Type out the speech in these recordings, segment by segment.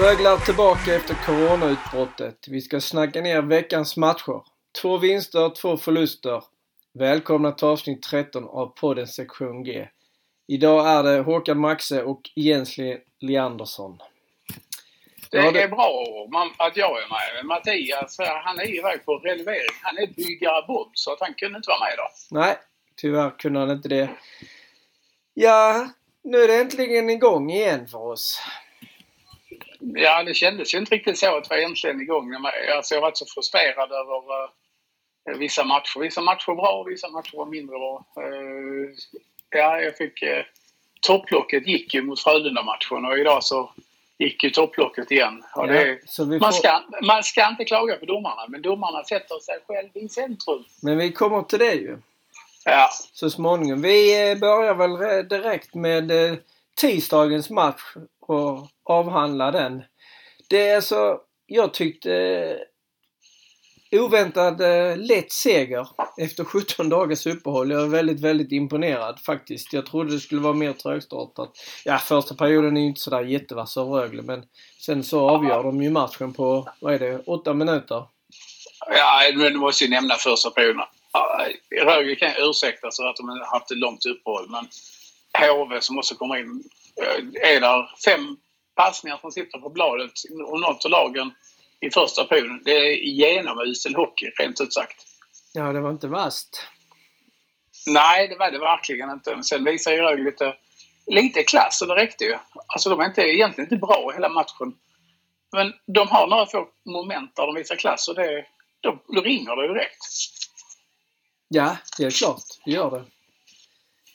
Röglar tillbaka efter coronautbrottet. Vi ska snacka ner veckans matcher. Två vinster, två förluster. Välkomna till avsnitt 13 av podden sektion G. Idag är det Håkan Maxe och Jens Leandersson. Det är bra att jag är med. Mattias, han är iväg på renovering. Han är byggare Bob, så att han kunde inte vara med idag. Nej, tyvärr kunde han inte det. Ja, nu är det äntligen igång igen för oss. Ja, det kändes ju inte riktigt så att det var äntligen igång. Alltså, jag var så frustrerad över uh, vissa matcher. Vissa matcher var bra och vissa matcher var mindre bra. Uh, ja, jag fick... Uh, topplocket gick ju mot Frölunda-matchen och idag så gick ju topplocket igen. Ja, det, får... man, ska, man ska inte klaga på domarna, men domarna sätter sig själv i centrum. Men vi kommer till det ju. Ja. Så småningom. Vi börjar väl direkt med tisdagens match och avhandla den. Det är alltså, jag tyckte oväntad eh, lätt seger efter 17 dagars uppehåll. Jag är väldigt, väldigt imponerad faktiskt. Jag trodde det skulle vara mer trögstartat. Ja, första perioden är ju inte sådär jättevass av Rögle men sen så avgör de ju matchen på, vad är det, 8 minuter? Ja, men du måste ju nämna första perioden. Rögle kan ursäkta sig att de har haft ett långt uppehåll men HV som också kommer in är där fem passningar som sitter på bladet och något av lagen i första perioden. Det är genomusel hockey, rent ut sagt. Ja, det var inte vast. Nej, det var det verkligen inte. Sen visar ju Rögle lite, lite klass och det räckte ju. Alltså de är inte, egentligen inte bra hela matchen. Men de har några få moment där de visar klass och det, då, då ringer det direkt. Ja, det är klart. Det gör det.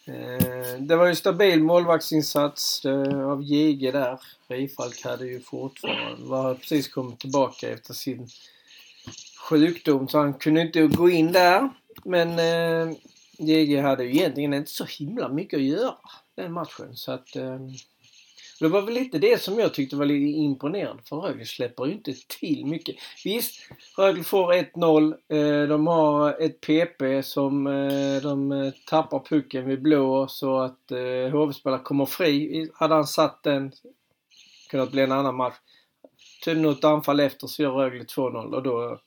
Eh, det var ju stabil målvaktsinsats av JG där. Rifalk hade ju fortfarande, var precis kommit tillbaka efter sin sjukdom så han kunde inte gå in där. Men eh, JG hade ju egentligen inte så himla mycket att göra den matchen så att eh, det var väl lite det som jag tyckte var lite imponerande för Rögle släpper ju inte till mycket. Visst, Rögle får 1-0. Eh, de har ett PP som eh, de eh, tappar pucken vid blå så att HV-spelare kommer fri. Hade han satt den kunnat bli en annan match. Tydligen något anfall efter så gör Rögle 2-0 och då,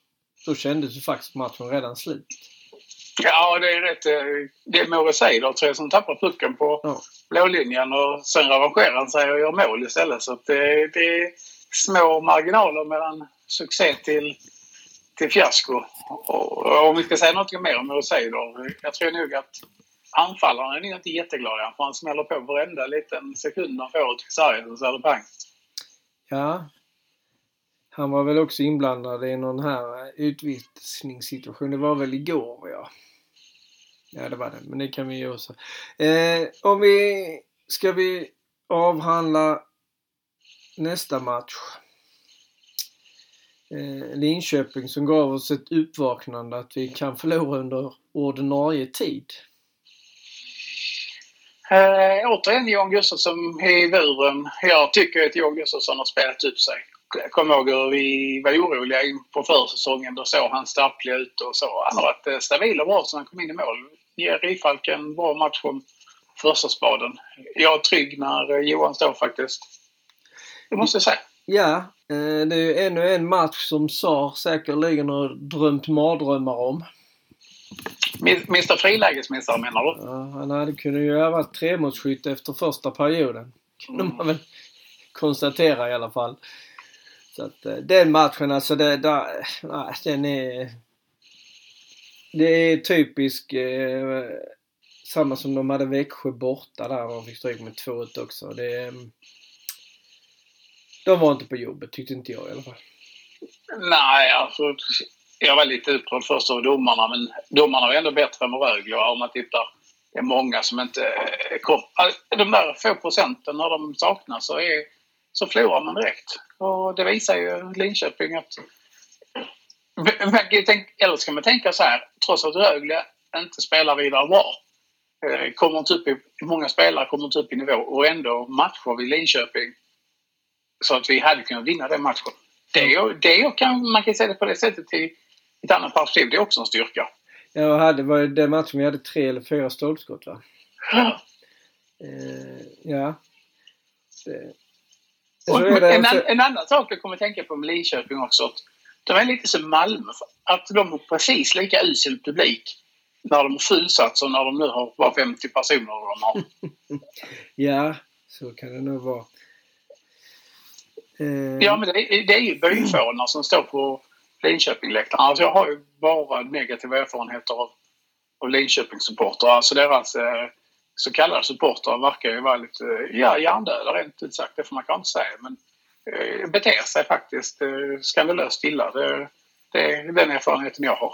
då kändes ju faktiskt matchen redan slut. Ja, det är rätt. Det är Moritz Seider tror jag som tappar pucken på ja blålinjen och sen revanscherar han sig och gör mål istället. Så det, det är små marginaler mellan succé till, till fiasko. Och, och om vi ska säga något mer om Moritz Jag tror nog att anfallarna är inte jätteglada för han smäller på varenda liten sekund han får till sargen så är det pang. Ja. Han var väl också inblandad i någon här utvisningssituation. Det var väl igår ja. Ja, det var det. Men det kan vi ju också. Eh, om vi... Ska vi avhandla nästa match? Eh, Linköping som gav oss ett uppvaknande att vi kan förlora under ordinarie tid. Eh, återigen John Gustafsson i buren. Jag tycker att John Gustafsson har spelat upp sig. Jag kommer ihåg hur vi var oroliga på försäsongen. Då såg han stapplig ut och så. Han har varit eh, stabil och bra sen han kom in i mål ger Rifalk en bra match om första spaden. Jag är trygg när eh, Johan står faktiskt. Det måste jag säga. Ja, eh, det är ju ännu en match som Sar säkerligen har drömt mardrömmar om. Mr frilägesmästare menar du? Ja, han hade kunnat ju ha varit tremålsskytt efter första perioden. Kunde mm. man väl konstatera i alla fall. Så att eh, den matchen alltså, det, där, nej, den är det är typisk eh, samma som de hade Växjö borta där. De fick stryk med 2-1 också. Det, ehm, de var inte på jobbet tyckte inte jag i alla fall. Nej, alltså jag var lite upprörd först av domarna men domarna var ändå bättre än Rögle om man tittar. Det är många som inte eh, kom. De där få procenten när de saknas så, är, så förlorar man direkt. Och det visar ju Linköping att eller ska man tänka så här, trots att Rögle inte spelar vidare bra, eh, kommer inte upp i, många spelare kommer inte upp i nivå och ändå matchar vi Linköping så att vi hade kunnat vinna den matchen. Det, är, det kan, man kan säga det på det sättet i ett annat perspektiv. Det är också en styrka. Ja, hade, var det den matchen vi hade tre eller fyra stolpskott va? Ja. Eh, ja. Det, är en, så, an, en annan sak jag kommer att tänka på med Linköping också. Att de är lite som Malmö. Att de har precis lika usel publik när de fullsatt som när de nu har bara 50 personer de har. ja, så kan det nog vara. Eh, Ja, men det, är- det är ju byfånar som står på Linköping-läktaren. Alltså jag har ju bara negativa erfarenheter av, av Linköping-supportrar. Alltså deras eh, så kallade supportrar verkar ju vara lite ja, hjärndöda rent ut sagt. Det får man kanske inte säga. Men beter sig faktiskt eh, skandalöst illa. Det, det är den erfarenheten jag har.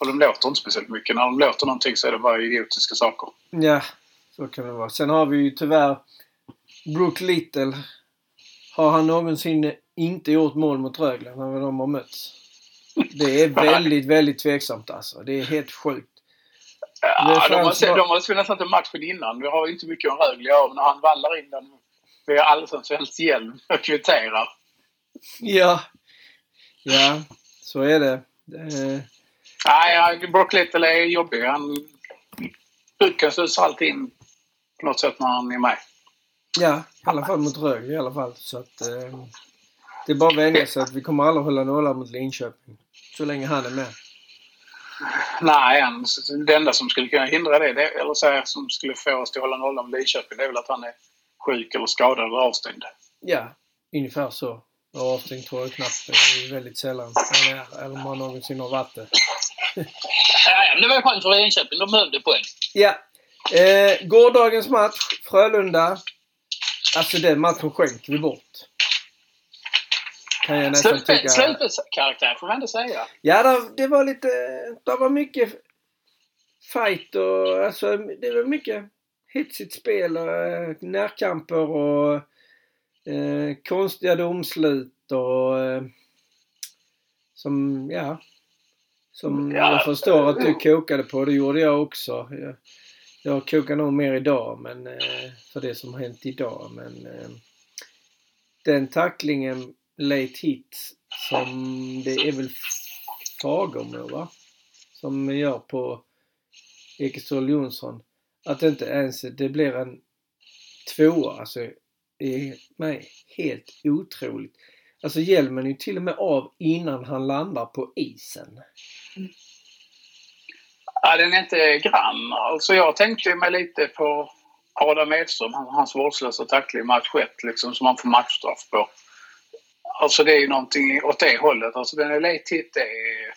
Och de låter inte speciellt mycket. När de låter någonting så är det bara idiotiska saker. Ja, så kan det vara. Sen har vi ju tyvärr Brook Little. Har han någonsin inte gjort mål mot Rögle när de har mötts? Det är väldigt, väldigt tveksamt alltså. Det är helt sjukt. Ja, de, har, de har spelat inte matchen innan. Vi har inte mycket om Rögle av när han vallar in den vid Allsvenskans hjälm och kvitterar. Ja. Ja, så är det. Eh, Nej, ja, Brock Little är jobbig. Han Pucken susar alltid in på något sätt när han är med. ja, i alla fall mot Rögle i alla fall. Så att, eh, det är bara att vänja sig att vi kommer aldrig hålla nollan mot Linköping. Så länge han är med. Nej, han, det enda som skulle kunna hindra det, det eller så här, som skulle få oss att hålla nollan med Linköping, det är väl att han är sjuk eller skadad eller avstängd. Ja, ungefär så. Och avstängd tror jag knappt. Det är väldigt sällan han är, eller om han någonsin har varit det. Ja, men det var ju skönt för Linköping. De behövde poäng. Ja. Eh, gårdagens match, Frölunda. Alltså den matchen skänker vi bort. Kan jag nästan Slutspel- tycka. Slutspelskaraktär får man ändå säga. Ja, det, det var lite... Det var mycket fight och alltså det var mycket hetsigt spel eh, närkamper och eh, konstiga domslut och eh, som, ja. Som Ja. jag förstår att du kokade på. Det gjorde jag också. Jag, jag kokar nog mer idag men eh, för det som har hänt idag men eh, den tacklingen late hit som det är väl Fagermo va? Som gör på Ekeståhl Jonsson. Att det inte ens det blir en tvåa alltså är mig helt otroligt. Alltså hjälmen är ju till och med av innan han landar på isen. Ja, den är inte grann. Alltså jag tänkte mig lite på Adam Edström, hans vårdslösa tackling i match 1 liksom, som han får matchstraff på. Alltså det är ju någonting åt det hållet. Alltså den är late hit, det är,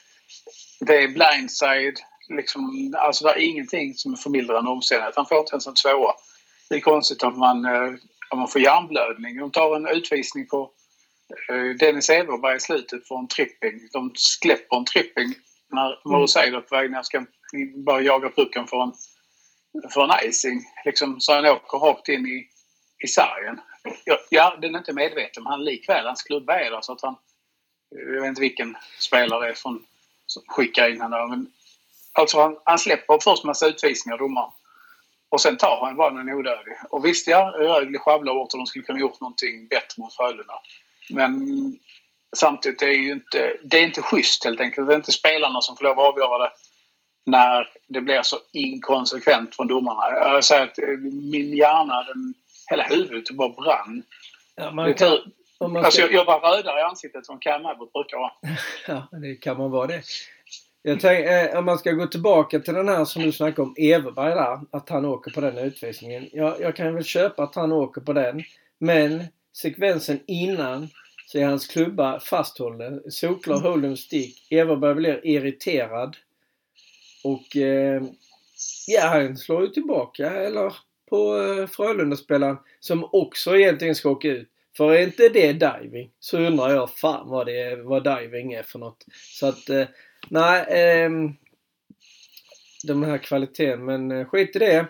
det är blindside. Liksom, alltså det är ingenting som är förmildrande omständighet. Han får inte ens en tvåa. Det är konstigt att man, eh, att man får hjärnblödning. De tar en utvisning på eh, Dennis Everberg i slutet för en tripping. De släpper en tripping när Moruseidov på väg ner ska bara jaga pucken för en, för en icing. Liksom, så han åker rakt in i, i sargen. Ja, ja, den är inte medveten, men han likväl, hans klubba är där så att han... Jag vet inte vilken spelare det är från, som skickar in honom. Men, alltså han, han släpper först massa utvisningar, domaren. Och sen tar han bara någon onödig. Och visst, ja, Rögle sjabblar bort och de skulle kunna gjort någonting bättre mot Frölunda. Men samtidigt är det ju inte, det är inte schysst helt enkelt. Det är inte spelarna som får lov att avgöra det när det blir så inkonsekvent från domarna. Jag säger att eh, min hjärna, den, hela huvudet bara brann. Ja, man är kan, man Alltså, ska, jag, jag var rödare i ansiktet som Cam Abbott brukar vara. ja, det kan man vara det. Jag tänk, eh, om man ska gå tillbaka till den här som du snackade om, Everberg där. Att han åker på den utvisningen. Jag, jag kan väl köpa att han åker på den. Men sekvensen innan så är hans klubba fasthållen. Solklar Holden stick. Everberg blir irriterad. Och eh, ja, han slår ju tillbaka. Eller på eh, Frölunda-spelaren som också egentligen ska åka ut. För är inte det diving så undrar jag fan vad, det är, vad diving är för något. Så att eh, nej. ehm, den här kvaliteten. Men eh, skit i det.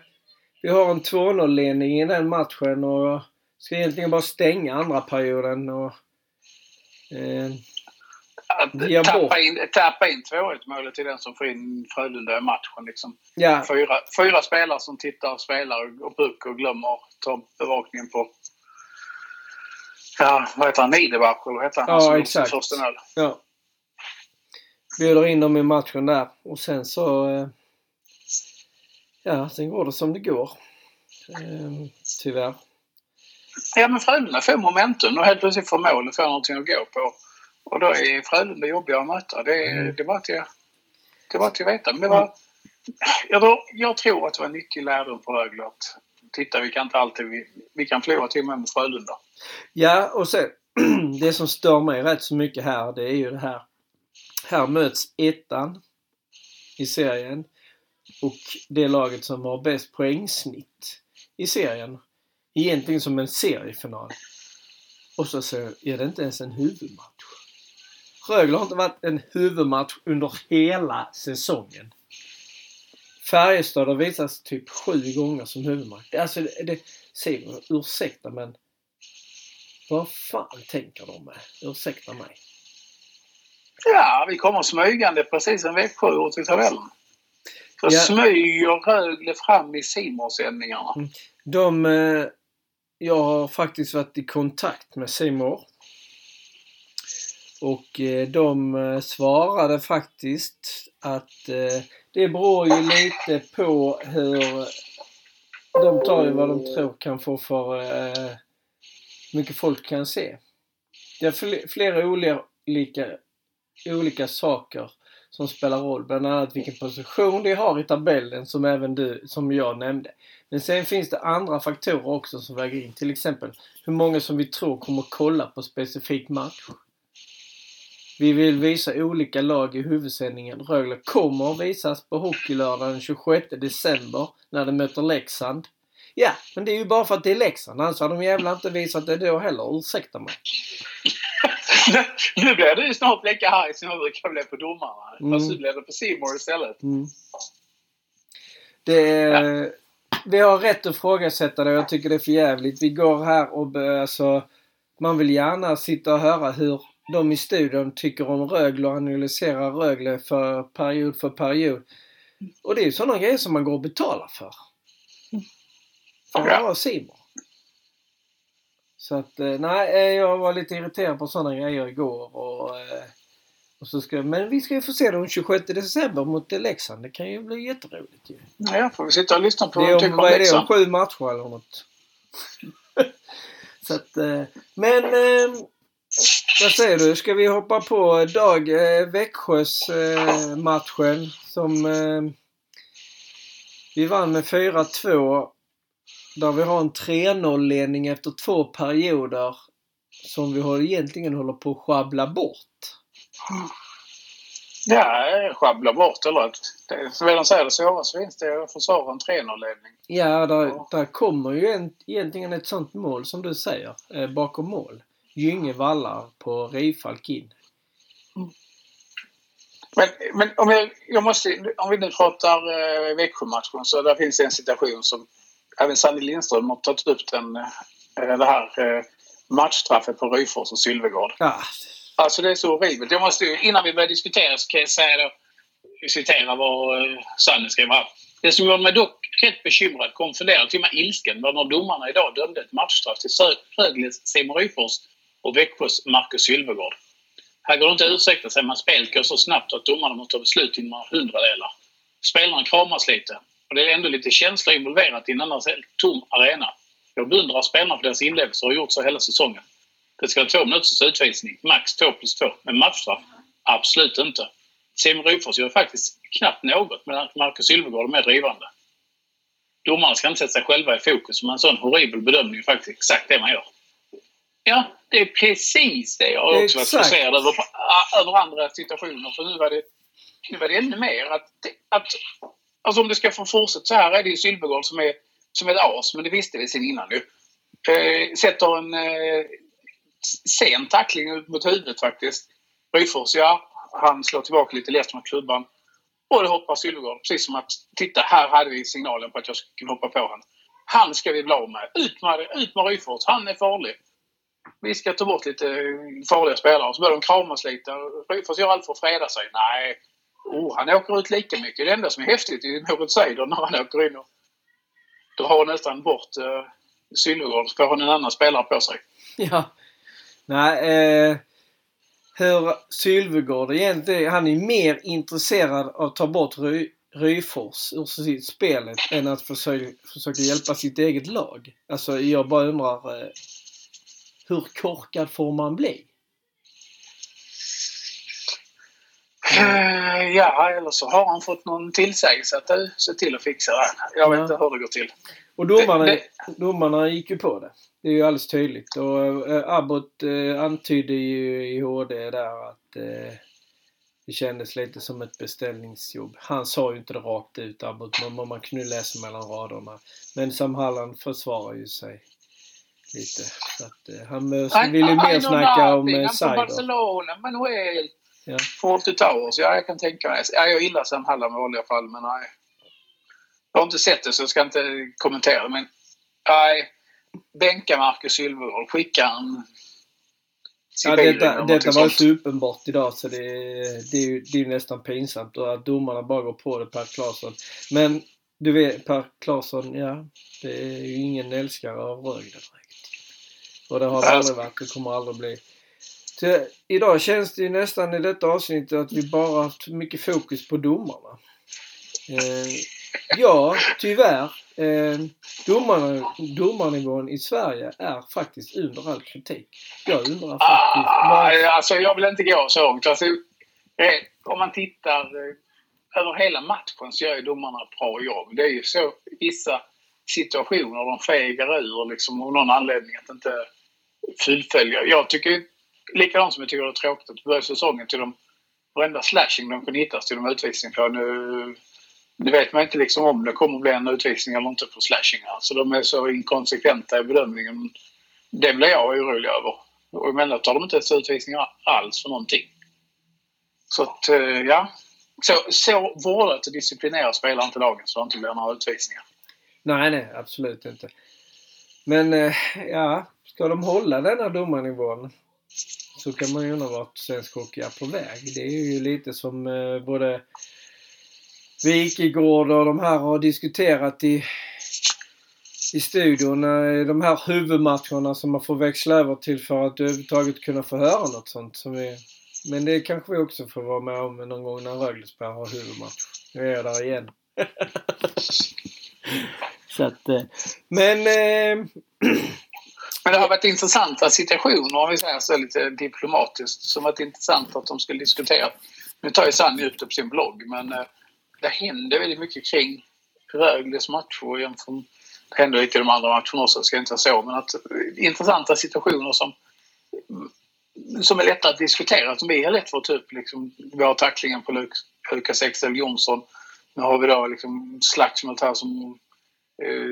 Vi har en 2-0 ledning i den matchen och ska egentligen bara stänga andra perioden. Och, eh, bort. tappa in, tappa in 2-1 målet till den som får in Frölunda i matchen. Liksom. ja, Fyra, fyra spelare som tittar och spelar och puck och glömmer ta bevakningen på Ja, vad heter han? Niederbach eller vad heter han? Ja, Han som exakt. första mål. ja. Bjuder in dem i matchen där. Och sen så... Eh, ja, sen går det som det går. Eh, tyvärr. Ja, men Frölunda får momentum och helt plötsligt får mål och får någonting att gå på. Och då är Frölunda jobbiga att möta. Det, Mm. det var till det var till att veta. Men det var, jag, tror, jag tror att det var nyttig lärdom på Rögle att titta, vi kan inte alltid... Vi, vi kan förlora till och med mot Frölunda. Ja, och sen det som stör mig rätt så mycket här det är ju det här. Här möts ettan i serien och det laget som har bäst poängsnitt i serien. Egentligen som en seriefinal. Och så, så är det inte ens en huvudmatch. Rögle har inte varit en huvudmatch under hela säsongen. Färjestad har visats typ sju gånger som huvudmatch. Alltså, det, det, Simon, ursäkta men vad fan tänker de med? Ursäkta mig. Ja, vi kommer smygande precis som Växjö gjort i tabellen. Så Ja. smyger Rögle fram i Simor-sändningarna. Mm. De... Eh, jag har faktiskt varit i kontakt med Simor. Och eh, de eh, svarade faktiskt att eh, det beror ju lite på hur... De tar ju vad de tror kan få för eh, mycket folk kan se. Det är fl- flera olika, olika saker som spelar roll. Bland annat vilken position de har i tabellen som även du, som jag nämnde. Men sen finns det andra faktorer också som väger in. Till exempel hur många som vi tror kommer kolla på specifik match. Vi vill visa olika lag i huvudsändningen. Rögle kommer att visas på Hockeylördagen den 26 december när de möter Leksand. Ja, men det är ju bara för att det är Leksand. Annars hade de jävla inte visat det då heller. Ursäkta mig. nu blir du snart lika arg som jag brukar bli på domarna. Mm. Fast nu blev det på Simor istället. Mm. Det är, Vi har rätt att ifrågasätta det och jag tycker det är för jävligt. Vi går här och börjar alltså... Man vill gärna sitta och höra hur de i studion tycker om Rögle och analyserar Rögle för period för period. Och det är ju sådana grejer som man går och betalar för. För att Ja. vara Simon. Så att, eh, nej, eh, jag var lite irriterad på sådana grejer igår och... eh, och så ska, men vi ska ju få se den 26 december mot Leksand. Det kan ju bli jätteroligt ju. Ja, får vi sitta och lyssna på Det vad är de om, tycker om är det, om Leksand. sju matcher eller något. så att, men vad säger du? Ska vi hoppa på Dag eh, Växjös matchen som vi vann med 4-2. Där vi har en 3-0 ledning efter två perioder som vi har egentligen håller på att sjabbla bort. Ja, sjabbla bort eller som redan säger det svåraste finns det att försvara en 3-0-ledning. Ja, där, Ja. där kommer ju en, egentligen ett sånt mål som du säger, eh, bakom mål. Gynge vallar på Rifalk in. Men, men om, jag, jag måste, om vi nu pratar eh, Växjö-matchen så där finns det en situation som även Sanny Lindström har tagit upp den, eh, det här eh, matchstraffet på Ryfors och Sylvegård. Ja, Alltså det är så horribelt. Jag måste, innan vi börjar diskutera så kan jag säga då, citera vad uh, Sanne skriver här. Det som gjorde mig dock rätt bekymrad, konfunderad, till och med ilsken var när domarna idag dömde ett matchstraff till Rögles Simon Ryfors och Växjös Marcus Sylvegård. Här går det inte att ursäkta sig, men spelet går så snabbt att domarna måste ta beslut inom några hundradelar. Spelarna kramas lite och det är ändå lite känslor involverat i en annars helt tom arena. Jag beundrar spelarna för deras inlevelse och har gjort så hela säsongen. Det ska vara två minuters utvisning, max två plus två. Men matchstraff? Absolut inte. Simon Ryfors gör faktiskt knappt något, medan Marcus Sylvegård är mer drivande. Domarna ska inte sätta sig själva i fokus, men en sån horribel bedömning faktiskt exakt det man gör. Ja, det är precis det jag har också varit frustrerad över, över andra situationer. För nu var det, nu var det ännu mer att, att... Alltså om det ska få fortsätta så här är det ju Sylvegård som är, som är ett as, men det visste vi sedan innan nu. Eh, sätter en eh, sen tackling ut mot huvudet faktiskt. Ryfors, ja. Han slår tillbaka lite lätt mot klubban. Och det hoppar Sylvegård. Precis som att, titta här hade vi signalen på att jag skulle hoppa på honom. Han ska vi bli av med. Ut med, ut med Ryfors. Han är farlig. Vi ska ta bort lite farliga spelare. Så börjar de kramas lite. Ryfors gör allt för att freda sig. Nej. Oh, han åker ut lika mycket. Det enda som är häftigt är Moritz Seider när han åker in och drar nästan bort eh, uh, Sylvegård. Så får han en annan spelare på sig. ja. Nej, eh, hur Sylvegård egentligen, han är mer intresserad av att ta bort Ry, Ryfors ur sitt spelet än att försöka, försöka hjälpa sitt eget lag. Alltså jag bara undrar eh, hur korkad får man bli? Eh, Ja, eller så har han fått någon tillsägelse att du, se till att fixa det. Jag vet inte hur det går till. Och domarna, Det- domarna gick ju på det. Det är ju alldeles tydligt. Och äh, Abbott äh, antydde ju i HD där att eh, det kändes lite som ett beställningsjobb. Han sa ju inte det rakt ut Abbott, men man kunde läsa mellan raderna. Men Sam Halland försvarar ju sig lite. Så att, eh, han eh, vill ju mer snacka om eh, Cyber. Barcelona, Manuel. Ja. Fawlty Towers, ja jag kan tänka mig. Ja, jag gillar Sam Hallam i vanliga fall, men nej. Jag har inte sett det så jag ska inte kommentera. Men nej, bänka Marcus Sylvegård. Skicka han Ja, detta, detta var så uppenbart idag så det, det, är ju, det är nästan pinsamt och att domarna bara går på det Per Claesson. Men du vet Per Claesson, ja. Det är ju ingen älskare av Rögle direkt. Och det har det aldrig varit och kommer aldrig bli. Så, idag känns det ju nästan i detta avsnitt att vi bara haft mycket fokus på domarna. Eh, ja, tyvärr. Eh, domarna, domarnivån i Sverige är faktiskt under all kritik. Jag undrar faktiskt Ah, varför. alltså, jag vill inte gå så långt. Alltså, eh, om man tittar eh, över hela matchen så gör domarna ett bra jobb. Det är ju så vissa situationer de fegar ur liksom, av någon anledning att inte fullfölja. Jag tycker likadant som jag tycker det är tråkigt att börja säsongen till de varenda slashing de kunde hittas till de utvisning på. Nu, nu vet man inte liksom om det kommer att bli en utvisning eller inte på slashing. Alltså de är så inkonsekventa i bedömningen. Det blir jag orolig över. Och emellanåt tar de inte ens utvisningar alls för någonting. Så att, eh, ja. Så, så vårdat och disciplinerat spelar inte lagen så det inte blir några utvisningar. Nej, nej, absolut inte. Men eh, ja, ska de hålla denna domarnivån så kan man ju undra vart svensk hockey är på väg. Det är ju lite som eh, både Wikegård och de här har diskuterat i, i studion. eh, De här huvudmatcherna som man får växla över till för att överhuvudtaget kunna få höra något sånt. Som vi, men det kanske vi också får vara med om någon gång när Rögle spelar har huvudmatch. Nu är jag där igen. Så att, eh, men eh, Men det har varit intressanta situationer, om vi säger så lite diplomatiskt, som varit intressant att de skulle diskutera. Nu tar ju Sanny ut det på sin blogg, men eh, det händer väldigt mycket kring Rögles matcher jämfört med det händer lite i de andra matcherna också, ska jag inte säga så, men att eh, intressanta situationer som mm, som är lätta att diskutera, som vi har lätt för att ta upp. Liksom, vi har tacklingen på Lukas Excel Jonsson. Nu har vi då liksom slagsmålet här som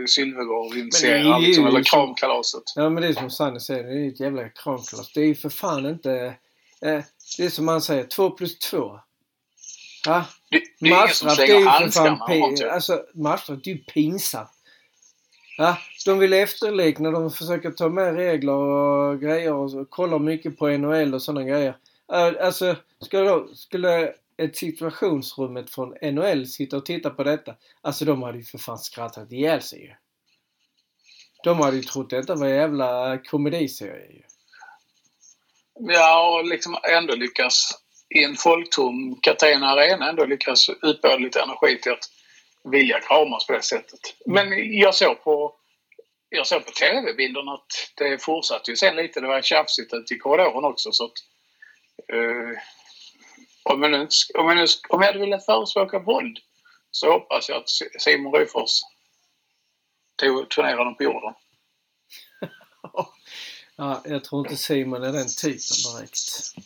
Sylvegård initierar, liksom, eller kramkalaset. Ja men det är som Sanne säger, det är ett jävla kramkalas. Det är ju för fan inte... Eh, det är som man säger, två plus två. Ja, Det, det är ingen som slänger för handskarna. alltså det är ju pinsamt. Ja, de vill efterlikna, de försöker ta med regler och grejer och kollar mycket på NHL och sådana grejer. Alltså, skulle, då, skulle ett situationsrummet från NHL sitter och tittar på detta, alltså de hade ju för fan skrattat ihjäl sig ju. De hade ju trott detta var en jävla komediserie ju. Ja, och liksom ändå lyckas i en folktom Catena Arena ändå lyckas utbåda lite energi till att vilja kramas på det sättet. Men jag såg på jag såg på tv-bilden att det fortsatte ju sen lite. Det var tjafsigt ute i korridoren också. Så att, uh, om, jag nu, om, jag nu, om jag hade velat förespråka våld så hoppas jag att Si- Simon Ryfors tog turnerade på jorden. Ja, jag tror inte Simon är den typen direkt. Så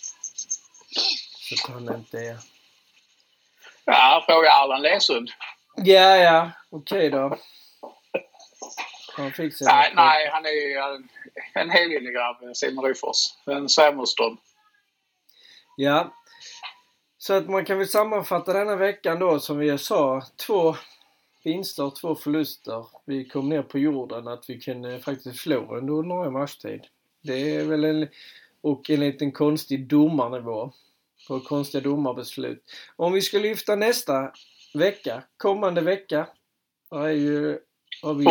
att han inte är... Ja, fråga Allan Lesund. Ja, ja. Okej då. Han fick Nej, nej, han är ju en, en helylle grabb, Simon Ryfors. En svärmorsdröm. Ja. Så att man kan väl sammanfatta denna veckan då som vi sa. Två vinster, två förluster. Vi kom ner på jorden att vi kunde faktiskt slå under ordinarie matchtid. Det är väl en... Och en liten konstig domarnivå. På konstiga domarbeslut. Om vi ska lyfta nästa vecka, kommande vecka. Då är ju... Har vi,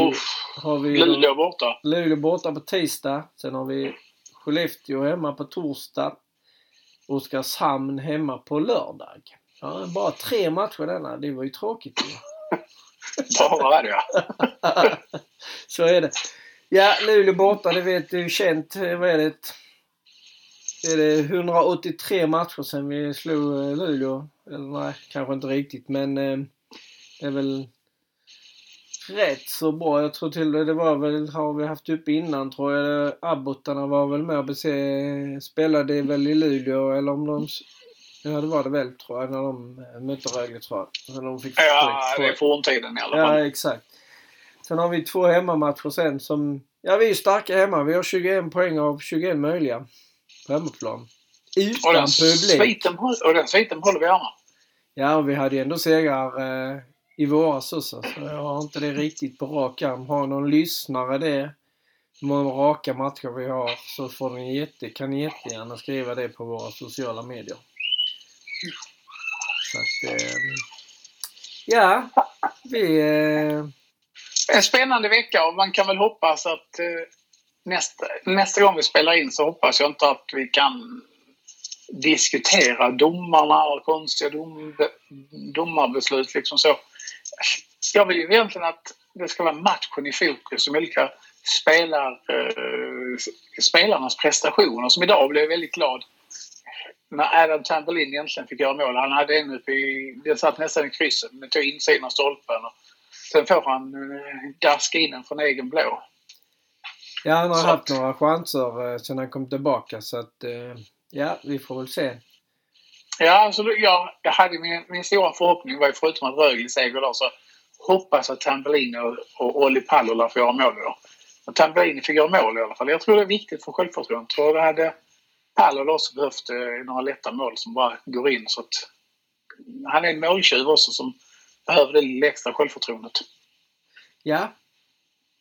har vi Luleå borta. Luleå borta på tisdag. Sen har vi Skellefteå hemma på torsdag. Oskarshamn hemma på lördag. Ja, bara tre matcher denna. Det var ju tråkigt ju. Bara det ja. Så är det. Ja, Luleå borta, det vet du känt. Vad är det? Är det 183 matcher sedan vi slog eh, Luleå? Eller nej, kanske inte riktigt men eh, det är väl rätt så bra. Jag tror till det var väl, har vi haft upp innan tror jag. Abbotarna var väl med och spelade väl i Luleå eller om de Ja det var det väl tror jag när de eh, mötte Rögle tror jag. När de fick Ja, det är forntiden i alla fall. Ja exakt. Sen har vi två hemmamatcher sen som... Ja vi är starka hemma. Vi har 21 poäng av 21 möjliga på hemmaplan. Och Utan den, publik. sviten, och den sviten håller vi gärna. Ja, och vi hade ju ändå segrar eh, i våras också, så jag har inte det riktigt på rak arm. Har någon lyssnare det, hur många raka matcher vi har, så får ni jätte, kan ni jättegärna skriva det på våra sociala medier. Så att, eh, ja, vi... Eh, En spännande vecka och man kan väl hoppas att eh, nästa, nästa gång vi spelar in så hoppas jag inte att vi kan diskutera domarna och konstiga dom, domarbeslut liksom så. Jag vill ju egentligen att det ska vara matchen i fokus som olika spelar, eh, spelarnas prestationer. Som idag blev jag väldigt glad när Adam Tambellin egentligen fick göra mål. Han hade en uppe i... Den satt nästan i krysset men tog insidan av stolpen. Och sen får han eh, daska in den från egen blå. ja, han har Så haft att- några chanser eh, sen han kom tillbaka, så att... Eh, ja, vi får väl se. Ja, alltså, absolut. jag, jag hade min, min stora förhoppning var ju förutom att Rögle seger då så hoppas att Tambellini och, och Olli Pallola får göra mål då. Och Tambellini fick göra mål i alla fall. Jag tror det är viktigt för självförtroendet. Jag tror det hade Pallola också behövt eh, några lätta mål som bara går in så att han är en måltjuv också som behöver det lilla extra självförtroendet. Ja,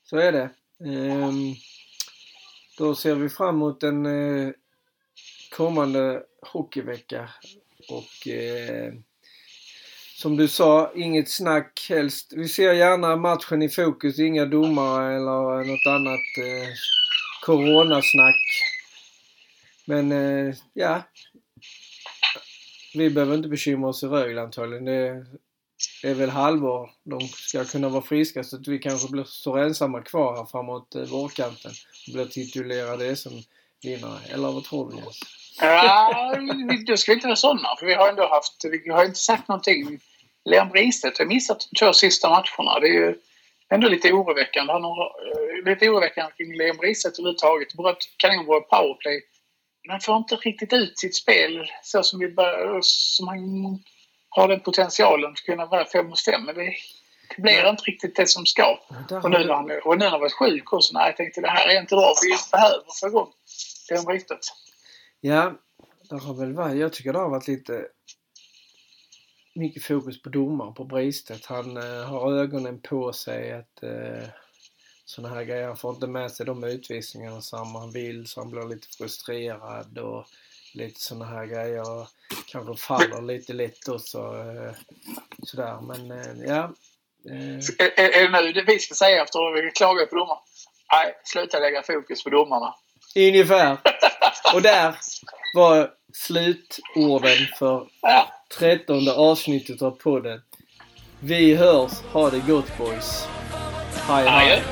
så är det. Ehm, då ser vi fram emot en eh, kommande hockeyvecka. Och eh, som du sa, inget snack helst. Vi ser gärna matchen i fokus, inga domare eller något annat eh, coronasnack. Men eh, ja, vi behöver inte bekymra oss i Rögle antagligen. Det är väl halvår de ska kunna vara friska så att vi kanske blir, står ensamma kvar här framåt eh, vårkanten och blir titulerade SM-vinnare. Eller vad tror du Jens? Ja, då ska vi inte vara sådana. För vi har ändå haft, vi har inte sagt någonting. Leon Bristedt har missat de två sista matcherna. Det är ju ändå lite oroväckande. Han har eh, lite oroväckande kring Leon Bristedt överhuvudtaget. Bröt kanonbra powerplay. Men han får inte riktigt ut sitt spel så som, vi som han har den potentialen att kunna vara 5 mot 5. Men det, blir inte riktigt det som ska. Och nu när han, och nu när han varit sjuk också. Nej, jag tänkte det här är inte bra. Vi behöver få igång Leon Bristedt. Ja, det har väl varit, jag tycker det har varit lite mycket fokus på domaren på Bristet. Han eh, har ögonen på sig att eh, sådana här grejer. Han får inte med sig de utvisningarna som han vill så han blir lite frustrerad och lite sådana här grejer. Kanske faller lite lätt också. Eh, sådär men eh, ja. Eh, Är, är det nu det vi ska säga efter att vi klagar på domaren? Nej, sluta lägga fokus på domarna. ungefär. Och där var slutorden för trettonde avsnittet av podden. Vi hörs. Ha det gott boys. Hej hej.